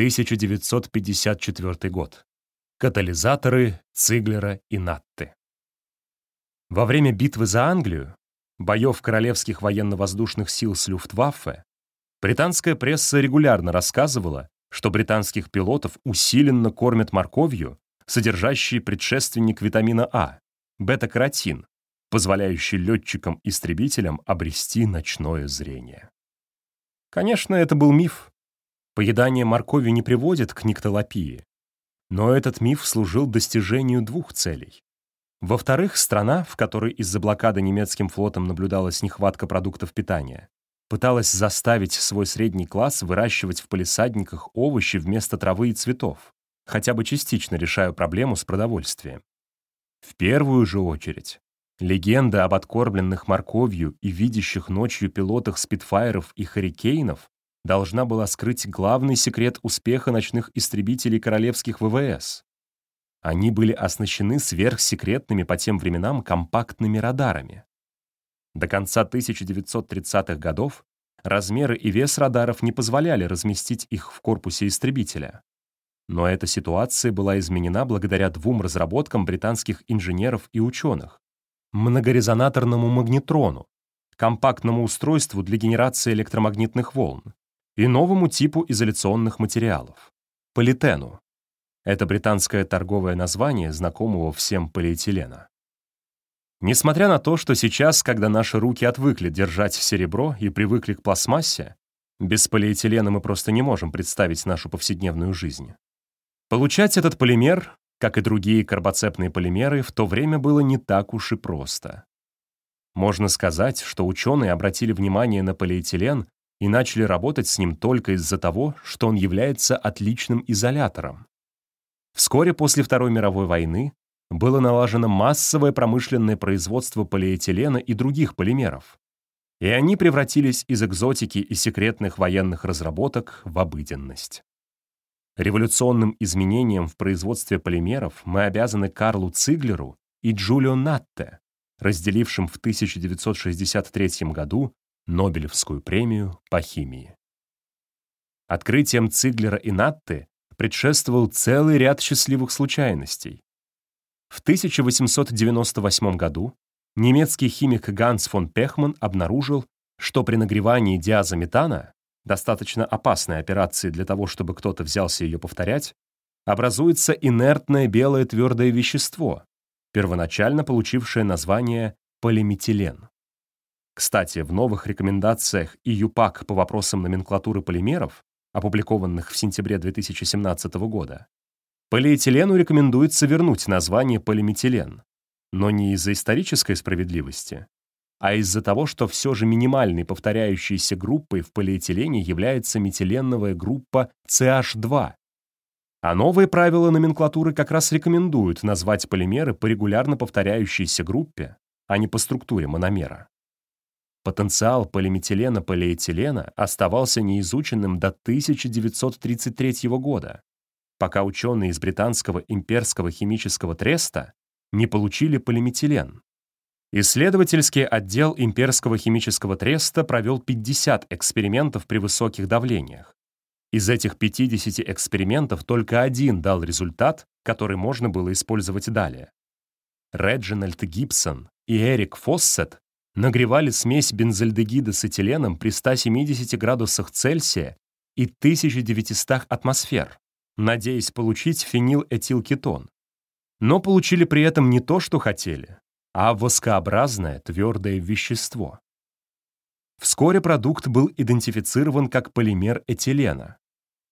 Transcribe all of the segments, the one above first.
1954 год. Катализаторы Циглера и Натты. Во время битвы за Англию, боев королевских военно-воздушных сил с Люфтваффе, британская пресса регулярно рассказывала, что британских пилотов усиленно кормят морковью, содержащей предшественник витамина А, бета-каротин, позволяющий летчикам-истребителям обрести ночное зрение. Конечно, это был миф. Поедание моркови не приводит к никтолопии. Но этот миф служил достижению двух целей. Во-вторых, страна, в которой из-за блокады немецким флотом наблюдалась нехватка продуктов питания, пыталась заставить свой средний класс выращивать в палисадниках овощи вместо травы и цветов, хотя бы частично решая проблему с продовольствием. В первую же очередь, легенда об откормленных морковью и видящих ночью пилотах спидфайров и харикейнов должна была скрыть главный секрет успеха ночных истребителей королевских ВВС. Они были оснащены сверхсекретными по тем временам компактными радарами. До конца 1930-х годов размеры и вес радаров не позволяли разместить их в корпусе истребителя. Но эта ситуация была изменена благодаря двум разработкам британских инженеров и ученых — многорезонаторному магнетрону, компактному устройству для генерации электромагнитных волн, и новому типу изоляционных материалов — полиэтену. Это британское торговое название знакомого всем полиэтилена. Несмотря на то, что сейчас, когда наши руки отвыкли держать серебро и привыкли к пластмассе, без полиэтилена мы просто не можем представить нашу повседневную жизнь. Получать этот полимер, как и другие карбоцепные полимеры, в то время было не так уж и просто. Можно сказать, что ученые обратили внимание на полиэтилен и начали работать с ним только из-за того, что он является отличным изолятором. Вскоре после Второй мировой войны было налажено массовое промышленное производство полиэтилена и других полимеров, и они превратились из экзотики и секретных военных разработок в обыденность. Революционным изменениям в производстве полимеров мы обязаны Карлу Циглеру и Джулио Натте, разделившим в 1963 году Нобелевскую премию по химии. Открытием Циглера и Натты предшествовал целый ряд счастливых случайностей. В 1898 году немецкий химик Ганс фон Пехман обнаружил, что при нагревании диазометана, достаточно опасной операции для того, чтобы кто-то взялся ее повторять, образуется инертное белое твердое вещество, первоначально получившее название полиметилен. Кстати, в новых рекомендациях ИЮПАК по вопросам номенклатуры полимеров, опубликованных в сентябре 2017 года, полиэтилену рекомендуется вернуть название полиметилен, но не из-за исторической справедливости, а из-за того, что все же минимальной повторяющейся группой в полиэтилене является метиленовая группа CH2. А новые правила номенклатуры как раз рекомендуют назвать полимеры по регулярно повторяющейся группе, а не по структуре мономера. Потенциал полиметилена-полиэтилена оставался неизученным до 1933 года, пока ученые из британского имперского химического треста не получили полиметилен. Исследовательский отдел имперского химического треста провел 50 экспериментов при высоких давлениях. Из этих 50 экспериментов только один дал результат, который можно было использовать далее. Реджинальд Гибсон и Эрик Фоссет нагревали смесь бензальдегида с этиленом при 170 градусах Цельсия и 1900 атмосфер, надеясь получить фенилэтилкетон. Но получили при этом не то, что хотели, а воскообразное твердое вещество. Вскоре продукт был идентифицирован как полимер этилена.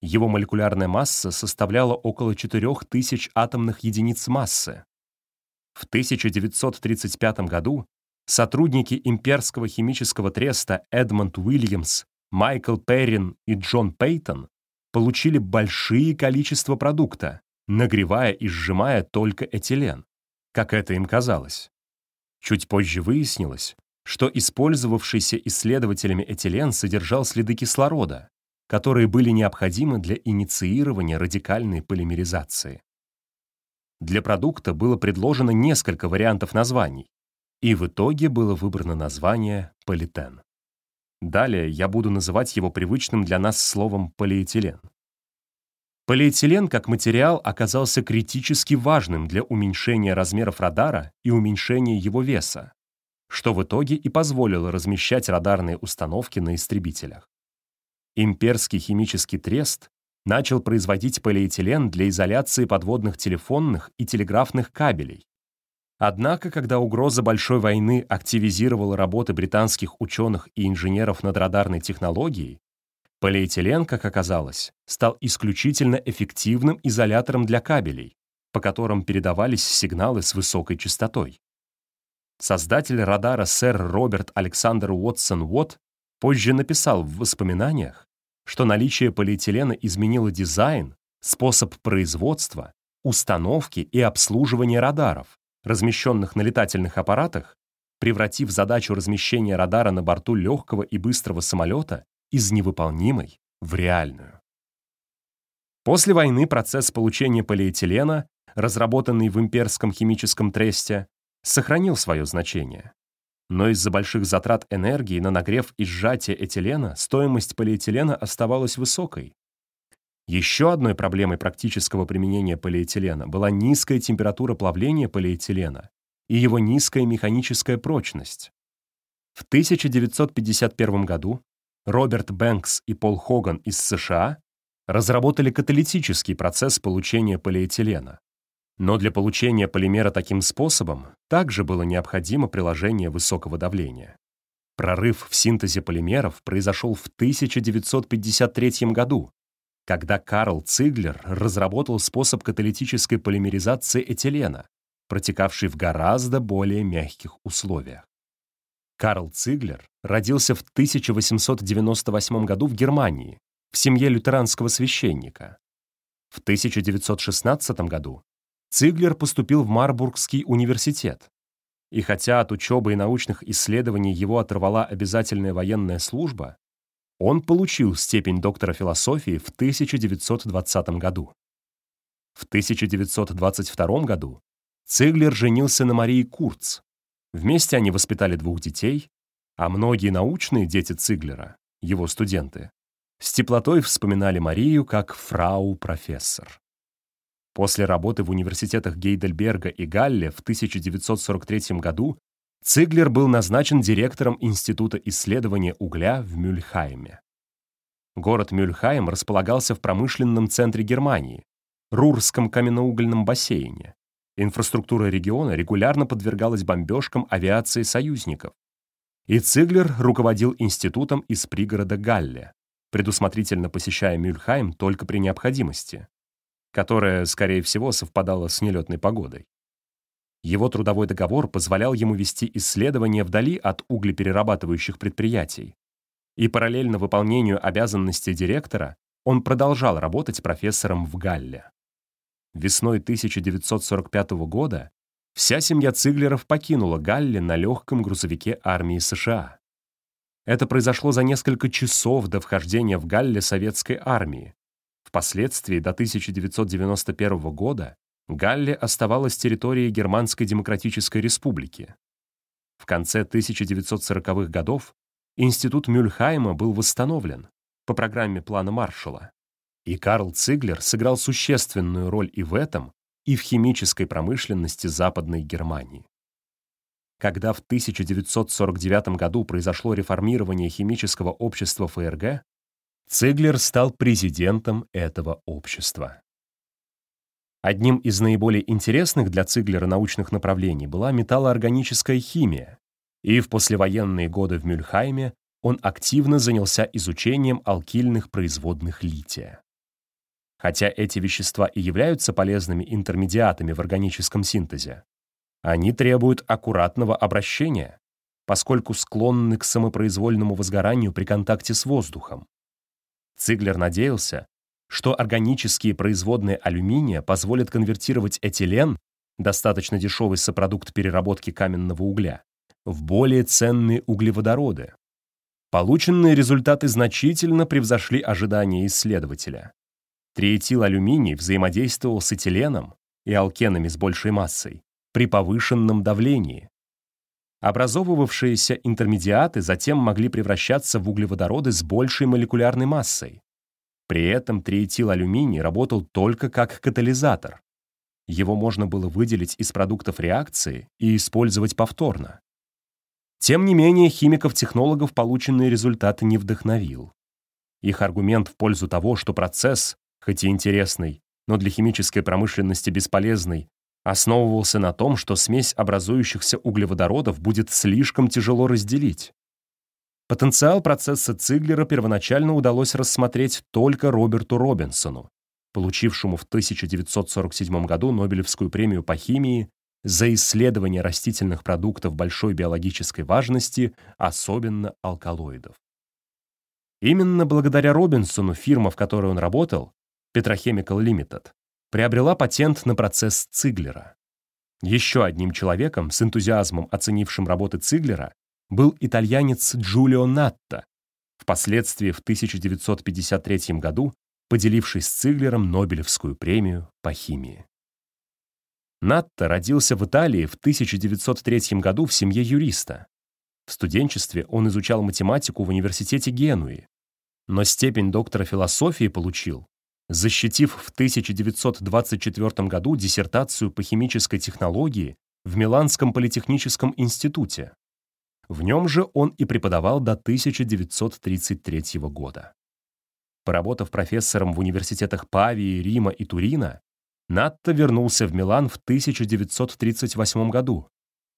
Его молекулярная масса составляла около 4000 атомных единиц массы. В 1935 году сотрудники имперского химического треста Эдмонд Уильямс, Майкл Перрин и Джон Пейтон получили большие количества продукта, нагревая и сжимая только этилен, как это им казалось. Чуть позже выяснилось, что использовавшийся исследователями этилен содержал следы кислорода, которые были необходимы для инициирования радикальной полимеризации. Для продукта было предложено несколько вариантов названий, и в итоге было выбрано название полиэтен. Далее я буду называть его привычным для нас словом полиэтилен. Полиэтилен как материал оказался критически важным для уменьшения размеров радара и уменьшения его веса, что в итоге и позволило размещать радарные установки на истребителях. Имперский химический трест начал производить полиэтилен для изоляции подводных телефонных и телеграфных кабелей. Однако, когда угроза большой войны активизировала работы британских ученых и инженеров над радарной технологией, полиэтилен, как оказалось, стал исключительно эффективным изолятором для кабелей, по которым передавались сигналы с высокой частотой. Создатель радара сэр Роберт Александр Уотсон Уотт позже написал в воспоминаниях, что наличие полиэтилена изменило дизайн, способ производства, установки и обслуживания радаров, размещенных на летательных аппаратах, превратив задачу размещения радара на борту легкого и быстрого самолета из невыполнимой в реальную. После войны процесс получения полиэтилена, разработанный в имперском химическом тресте, сохранил свое значение. Но из-за больших затрат энергии на нагрев и сжатие этилена стоимость полиэтилена оставалась высокой. Еще одной проблемой практического применения полиэтилена была низкая температура плавления полиэтилена и его низкая механическая прочность. В 1951 году Роберт Бэнкс и Пол Хоган из США разработали каталитический процесс получения полиэтилена. Но для получения полимера таким способом также было необходимо приложение высокого давления. Прорыв в синтезе полимеров произошел в 1953 году, когда Карл Циглер разработал способ каталитической полимеризации этилена, протекавший в гораздо более мягких условиях. Карл Циглер родился в 1898 году в Германии, в семье лютеранского священника. В 1916 году Циглер поступил в Марбургский университет. И хотя от учебы и научных исследований его оторвала обязательная военная служба, он получил степень доктора философии в 1920 году. В 1922 году Циглер женился на Марии Курц. Вместе они воспитали двух детей, а многие научные дети Циглера, его студенты, с теплотой вспоминали Марию как фрау-профессор. После работы в университетах Гейдельберга и Галле в 1943 году Циглер был назначен директором Института исследования угля в Мюльхайме. Город Мюльхайм располагался в промышленном центре Германии, Рурском каменноугольном бассейне. Инфраструктура региона регулярно подвергалась бомбежкам авиации союзников. И Циглер руководил институтом из пригорода Галле, предусмотрительно посещая Мюльхайм только при необходимости которая, скорее всего, совпадала с нелетной погодой. Его трудовой договор позволял ему вести исследования вдали от углеперерабатывающих предприятий. И параллельно выполнению обязанностей директора он продолжал работать профессором в Галле. Весной 1945 года вся семья Циглеров покинула Галле на легком грузовике армии США. Это произошло за несколько часов до вхождения в Галле советской армии, Впоследствии, до 1991 года, Галле оставалась территорией Германской Демократической Республики. В конце 1940-х годов Институт Мюльхайма был восстановлен по программе плана Маршалла, и Карл Циглер сыграл существенную роль и в этом, и в химической промышленности Западной Германии. Когда в 1949 году произошло реформирование химического общества ФРГ, Циглер стал президентом этого общества. Одним из наиболее интересных для Циглера научных направлений была металлоорганическая химия, и в послевоенные годы в Мюльхайме он активно занялся изучением алкильных производных лития. Хотя эти вещества и являются полезными интермедиатами в органическом синтезе, они требуют аккуратного обращения, поскольку склонны к самопроизвольному возгоранию при контакте с воздухом. Циглер надеялся, что органические производные алюминия позволят конвертировать этилен, достаточно дешевый сопродукт переработки каменного угля, в более ценные углеводороды. Полученные результаты значительно превзошли ожидания исследователя. Триэтиlalюминий взаимодействовал с этиленом и алкенами с большей массой при повышенном давлении. Образовывавшиеся интермедиаты затем могли превращаться в углеводороды с большей молекулярной массой. При этом триэтиlalюминий работал только как катализатор. Его можно было выделить из продуктов реакции и использовать повторно. Тем не менее, химиков-технологов полученный результат не вдохновил. Их аргумент в пользу того, что процесс, хоть и интересный, но для химической промышленности бесполезный, основывался на том, что смесь образующихся углеводородов будет слишком тяжело разделить. Потенциал процесса Циглера первоначально удалось рассмотреть только Роберту Робинсону, получившему в 1947 году Нобелевскую премию по химии за исследование растительных продуктов большой биологической важности, особенно алкалоидов. Именно благодаря Робинсону фирма, в которой он работал, Petrochemical Limited, приобрела патент на процесс Циглера. Еще одним человеком, с энтузиазмом оценившим работы Циглера, был итальянец Джулио Натта, впоследствии в 1953 году поделивший с Циглером Нобелевскую премию по химии. Натта родился в Италии в 1903 году в семье юриста. В студенчестве он изучал математику в университете Генуи, но степень доктора философии получил, защитив в 1924 году диссертацию по химической технологии в Миланском политехническом институте. В нем же он и преподавал до 1933 года. Поработав профессором в университетах Павии, Рима и Турина, Натто вернулся в Милан в 1938 году,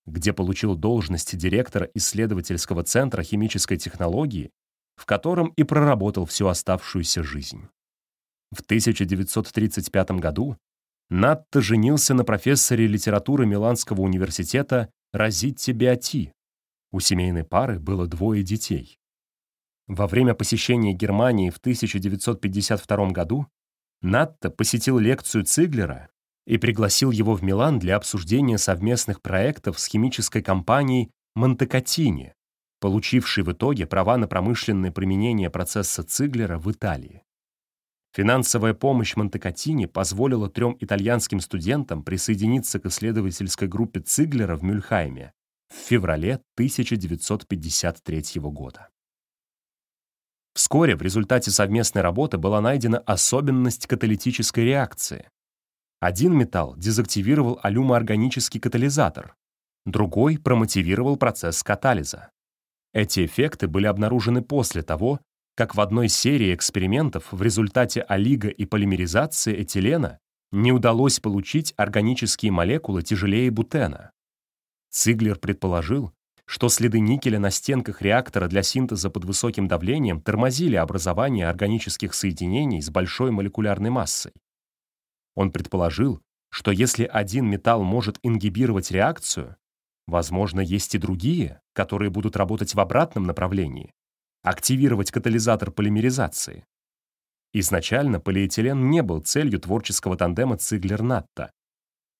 где получил должность директора исследовательского центра химической технологии, в котором и проработал всю оставшуюся жизнь. В 1935 году Натто женился на профессоре литературы Миланского университета Розитте Беати. У семейной пары было двое детей. Во время посещения Германии в 1952 году Натто посетил лекцию Циглера и пригласил его в Милан для обсуждения совместных проектов с химической компанией Монтекатини, получившей в итоге права на промышленное применение процесса Циглера в Италии. Финансовая помощь Монтекатини позволила трем итальянским студентам присоединиться к исследовательской группе Циглера в Мюльхайме в феврале 1953 года. Вскоре в результате совместной работы была найдена особенность каталитической реакции. Один металл дезактивировал алюмоорганический катализатор, другой промотивировал процесс катализа. Эти эффекты были обнаружены после того, как в одной серии экспериментов в результате олиго и полимеризации этилена не удалось получить органические молекулы тяжелее бутена. Циглер предположил, что следы никеля на стенках реактора для синтеза под высоким давлением тормозили образование органических соединений с большой молекулярной массой. Он предположил, что если один металл может ингибировать реакцию, возможно, есть и другие, которые будут работать в обратном направлении, активировать катализатор полимеризации. Изначально полиэтилен не был целью творческого тандема Циглер-Натта.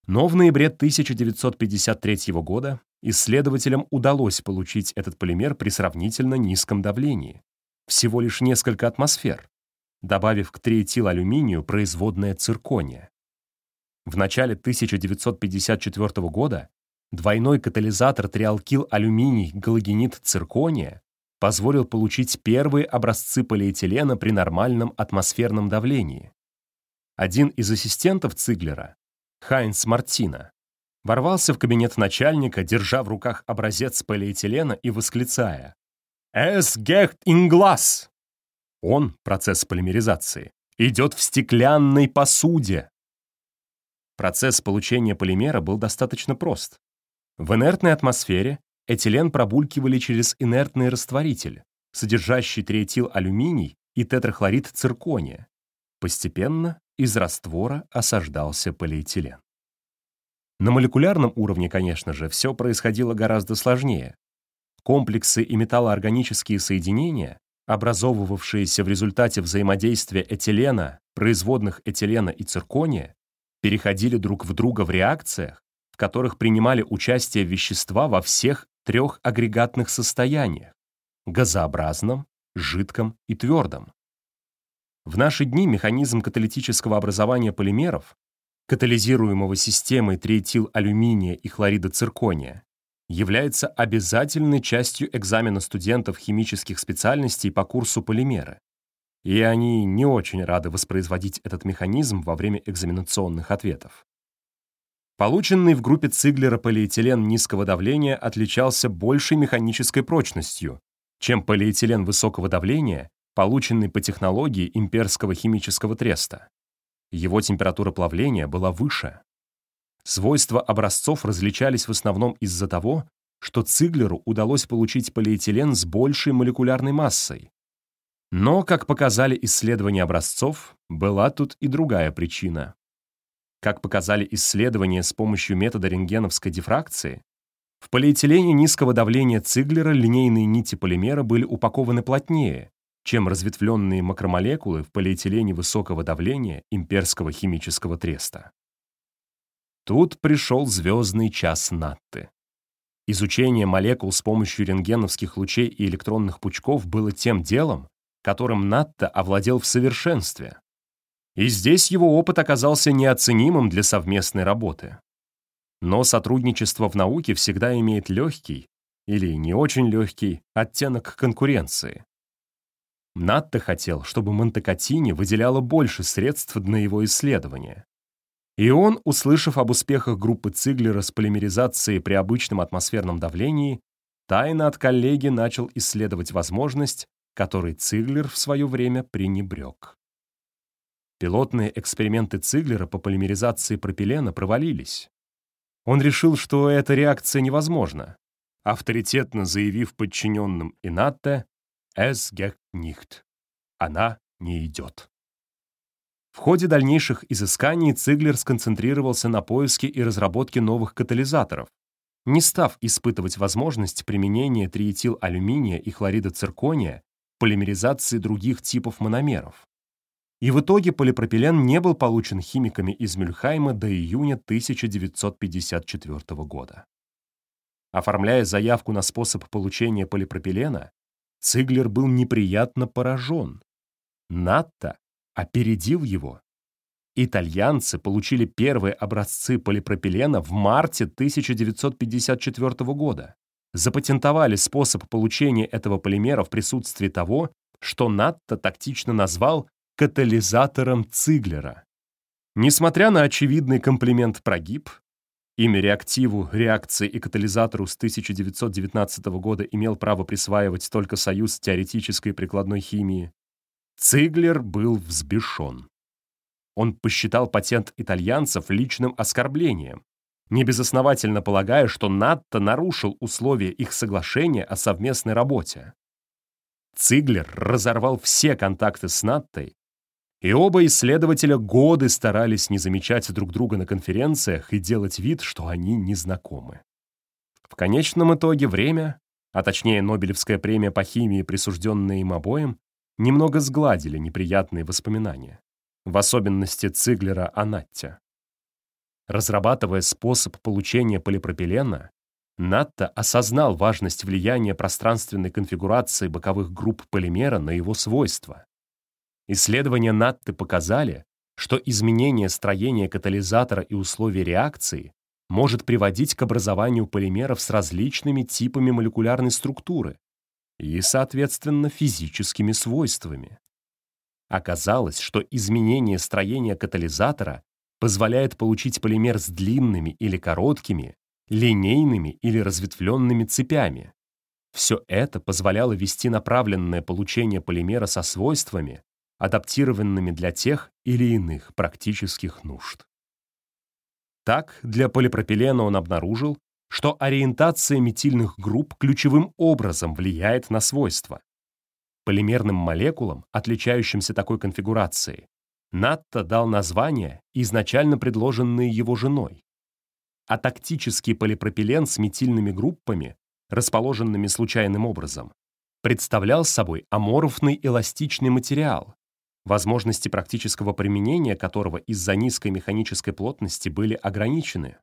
Но в ноябре 1953 года исследователям удалось получить этот полимер при сравнительно низком давлении, всего лишь несколько атмосфер, добавив к триэтиlalюминию производное циркония. В начале 1954 года двойной катализатор триалкил-алюминий-галогенит-циркония позволил получить первые образцы полиэтилена при нормальном атмосферном давлении. Один из ассистентов Циглера, Хайнц Мартина, ворвался в кабинет начальника, держа в руках образец полиэтилена и восклицая «Es geht in Glas!» Он, процесс полимеризации, идет в стеклянной посуде. Процесс получения полимера был достаточно прост. В инертной атмосфере этилен пробулькивали через инертный растворитель, содержащий триэтил-алюминий и тетрахлорид циркония. Постепенно из раствора осаждался полиэтилен. На молекулярном уровне, конечно же, все происходило гораздо сложнее. Комплексы и металлоорганические соединения, образовывавшиеся в результате взаимодействия этилена, производных этилена и циркония, переходили друг в друга в реакциях, в которых принимали участие вещества во всех трех агрегатных состояниях — газообразном, жидком и твердом. В наши дни механизм каталитического образования полимеров, катализируемого системой триэтил-алюминия и хлорида циркония, является обязательной частью экзамена студентов химических специальностей по курсу полимеры. и они не очень рады воспроизводить этот механизм во время экзаменационных ответов. Полученный в группе Циглера полиэтилен низкого давления отличался большей механической прочностью, чем полиэтилен высокого давления, полученный по технологии имперского химического треста. Его температура плавления была выше. Свойства образцов различались в основном из-за того, что Циглеру удалось получить полиэтилен с большей молекулярной массой. Но, как показали исследования образцов, была тут и другая причина. Как показали исследования с помощью метода рентгеновской дифракции, в полиэтилене низкого давления Циглера линейные нити полимера были упакованы плотнее, чем разветвленные макромолекулы в полиэтилене высокого давления имперского химического треста. Тут пришел звездный час Натты. Изучение молекул с помощью рентгеновских лучей и электронных пучков было тем делом, которым Натта овладел в совершенстве. И здесь его опыт оказался неоценимым для совместной работы. Но сотрудничество в науке всегда имеет легкий, или не очень легкий, оттенок конкуренции. Натта хотел, чтобы Монтекатини выделяла больше средств на его исследования. И он, услышав об успехах группы Циглера с полимеризацией при обычном атмосферном давлении, тайно от коллеги начал исследовать возможность, которой Циглер в свое время пренебрег. Пилотные эксперименты Циглера по полимеризации пропилена провалились. Он решил, что эта реакция невозможна, авторитетно заявив подчиненным Инатте «Es geht nicht» — «Она не идет». В ходе дальнейших изысканий Циглер сконцентрировался на поиске и разработке новых катализаторов, не став испытывать возможность применения триэтиlalюминия и хлорида циркония полимеризации других типов мономеров и в итоге полипропилен не был получен химиками из Мюльхайма до июня 1954 года. Оформляя заявку на способ получения полипропилена, Циглер был неприятно поражен. Натта опередил его. Итальянцы получили первые образцы полипропилена в марте 1954 года. Запатентовали способ получения этого полимера в присутствии того, что Натта тактично назвал катализатором Циглера. Несмотря на очевидный комплимент прогиб, имя реактиву, реакции и катализатору с 1919 года имел право присваивать только Союз теоретической и прикладной химии, Циглер был взбешен. Он посчитал патент итальянцев личным оскорблением, небезосновательно полагая, что НАТО нарушил условия их соглашения о совместной работе. Циглер разорвал все контакты с Наттой и оба исследователя годы старались не замечать друг друга на конференциях и делать вид, что они не знакомы. В конечном итоге время, а точнее Нобелевская премия по химии, присужденная им обоим, немного сгладили неприятные воспоминания, в особенности Циглера о Натте. Разрабатывая способ получения полипропилена, Натта осознал важность влияния пространственной конфигурации боковых групп полимера на его свойства. Исследования Натты показали, что изменение строения катализатора и условий реакции может приводить к образованию полимеров с различными типами молекулярной структуры и, соответственно, физическими свойствами. Оказалось, что изменение строения катализатора позволяет получить полимер с длинными или короткими, линейными или разветвленными цепями. Все это позволяло вести направленное получение полимера со свойствами, адаптированными для тех или иных практических нужд. Так, для полипропилена он обнаружил, что ориентация метильных групп ключевым образом влияет на свойства. Полимерным молекулам, отличающимся такой конфигурацией, Натта дал название, изначально предложенные его женой. А тактический полипропилен с метильными группами, расположенными случайным образом, представлял собой аморфный эластичный материал, возможности практического применения которого из-за низкой механической плотности были ограничены.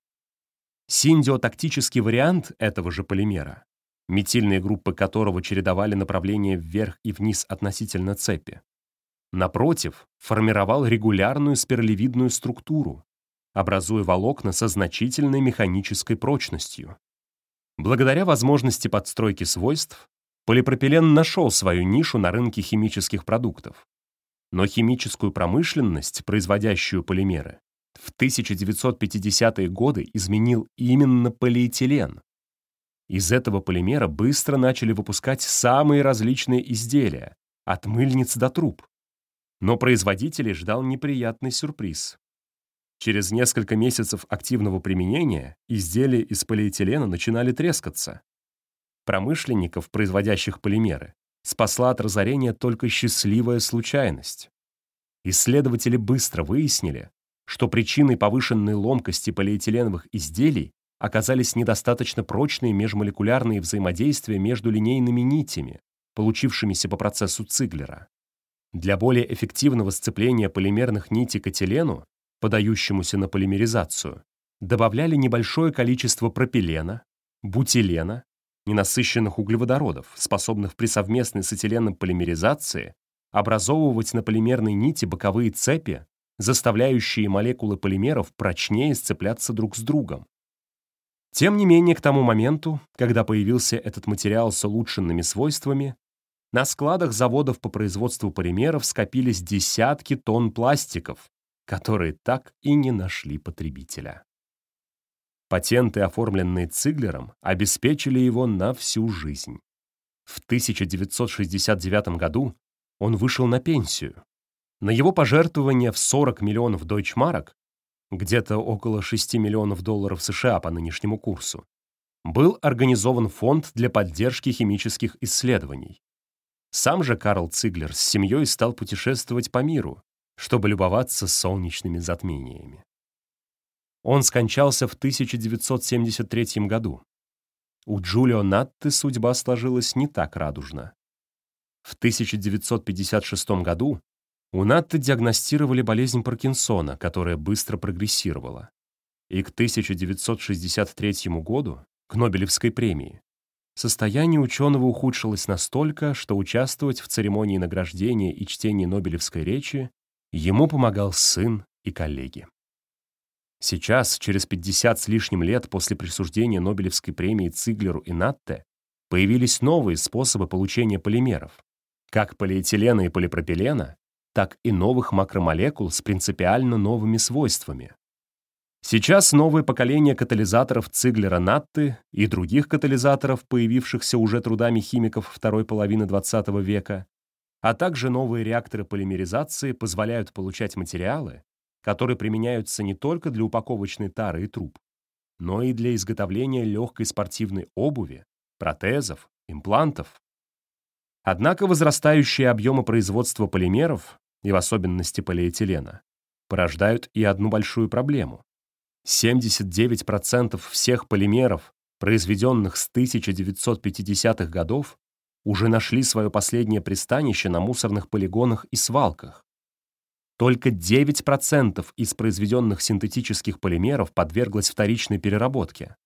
Синдиотактический вариант этого же полимера, метильные группы которого чередовали направление вверх и вниз относительно цепи, напротив, формировал регулярную спиралевидную структуру, образуя волокна со значительной механической прочностью. Благодаря возможности подстройки свойств, полипропилен нашел свою нишу на рынке химических продуктов Но химическую промышленность, производящую полимеры, в 1950-е годы изменил именно полиэтилен. Из этого полимера быстро начали выпускать самые различные изделия, от мыльниц до труб. Но производителей ждал неприятный сюрприз. Через несколько месяцев активного применения изделия из полиэтилена начинали трескаться. Промышленников, производящих полимеры, спасла от разорения только счастливая случайность. Исследователи быстро выяснили, что причиной повышенной ломкости полиэтиленовых изделий оказались недостаточно прочные межмолекулярные взаимодействия между линейными нитями, получившимися по процессу Циглера. Для более эффективного сцепления полимерных нитей к этилену подающемуся на полимеризацию, добавляли небольшое количество пропилена, бутилена, ненасыщенных углеводородов, способных при совместной с этиленом полимеризации образовывать на полимерной нити боковые цепи, заставляющие молекулы полимеров прочнее сцепляться друг с другом. Тем не менее, к тому моменту, когда появился этот материал с улучшенными свойствами, на складах заводов по производству полимеров скопились десятки тонн пластиков, которые так и не нашли потребителя. Патенты, оформленные Циглером, обеспечили его на всю жизнь. В 1969 году он вышел на пенсию. На его пожертвования в 40 миллионов дойчмарок, где-то около 6 миллионов долларов США по нынешнему курсу, был организован фонд для поддержки химических исследований. Сам же Карл Циглер с семьей стал путешествовать по миру, чтобы любоваться солнечными затмениями. Он скончался в 1973 году. У Джулио Натты судьба сложилась не так радужно. В 1956 году у Натты диагностировали болезнь Паркинсона, которая быстро прогрессировала. И к 1963 году, к Нобелевской премии, состояние ученого ухудшилось настолько, что участвовать в церемонии награждения и чтении Нобелевской речи Ему помогал сын и коллеги. Сейчас, через 50 с лишним лет после присуждения Нобелевской премии Циглеру и Натте, появились новые способы получения полимеров, как полиэтилена и полипропилена, так и новых макромолекул с принципиально новыми свойствами. Сейчас новое поколение катализаторов Циглера-Натты и других катализаторов, появившихся уже трудами химиков второй половины XX века, а также новые реакторы полимеризации позволяют получать материалы, которые применяются не только для упаковочной тары и труб, но и для изготовления легкой спортивной обуви, протезов, имплантов. Однако возрастающие объемы производства полимеров, и в особенности полиэтилена, порождают и одну большую проблему. 79% всех полимеров, произведенных с 1950-х годов, уже нашли свое последнее пристанище на мусорных полигонах и свалках. Только 9% из произведенных синтетических полимеров подверглось вторичной переработке,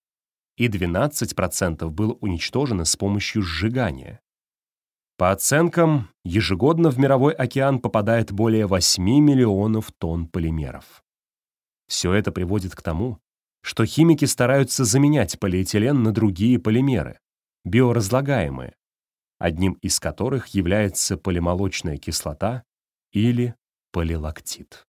и 12% было уничтожено с помощью сжигания. По оценкам, ежегодно в мировой океан попадает более 8 миллионов тонн полимеров. Все это приводит к тому, что химики стараются заменять полиэтилен на другие полимеры, биоразлагаемые, одним из которых является полимолочная кислота или полилактит.